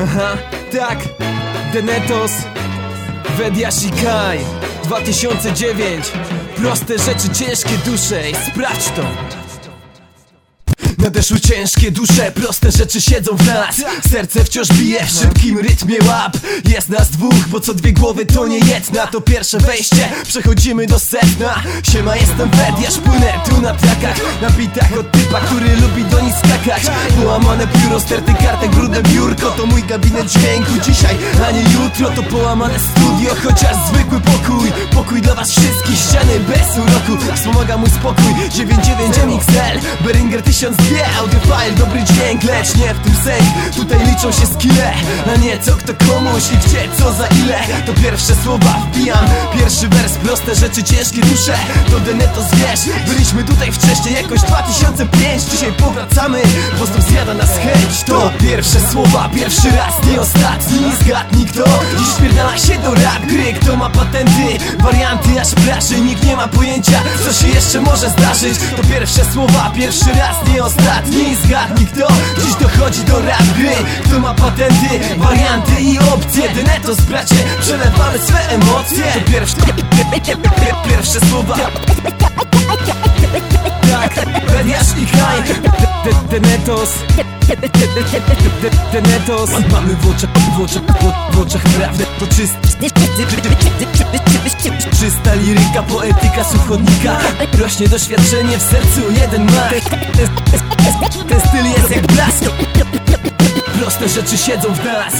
Aha, tak, Denetos, Wediasz i Kai 2009 Proste rzeczy, ciężkie dusze, Ej, sprawdź to Nadeszły ciężkie dusze, proste rzeczy siedzą w nas Serce wciąż bije w szybkim rytmie łap. Jest nas dwóch, bo co dwie głowy to nie jedna. To pierwsze wejście, przechodzimy do sedna. Siema, jestem Wediasz, płynę tu na trakach. Na bitach od typa, który lubi do nich skakać. Połamane pióro, sterty kartek, brudne biurko. To mój gabinet dźwięku. Dzisiaj, a nie jutro To połamane studio, chociaż zwykły pokój Pokój dla was wszystkich, ściany bez uroku Wspomaga mój spokój, 99 MXL Beringer 1002, audiofile, dobry dźwięk Lecz nie w tym sęk, tutaj liczą się skille Na nieco kto komuś i gdzie, co za ile. To pierwsze słowa wbijam, pierwszy wers Proste rzeczy, ciężkie dusze, to Deneto zwierz. Byliśmy tutaj wcześniej, jakoś 2005 Dzisiaj powracamy, znów zjada nas chęć. To pierwsze słowa, pierwszy raz, nie ostatni. Zgadnij kto, dziś spierdala się do rap gry. Kto ma patenty, warianty aż plaży Nikt nie ma pojęcia, co się jeszcze może zdarzyć. To pierwsze słowa, pierwszy raz, nie ostatni Zgadnij kto, dziś dochodzi do rap gry. Kto ma patenty, warianty i opcje. Denetos bracie, przelewamy swe emocje. To pierwsze, pierwsze słowa. Tak, Bediasz i Kaj Denetos Denetos Mamy w oczach, w oczach, w oczach prawdę To czyst, czysta liryka, poetyka, słuchodnika Rośnie doświadczenie w sercu, jeden ma Ten styl jest jak blask Proste rzeczy siedzą w nas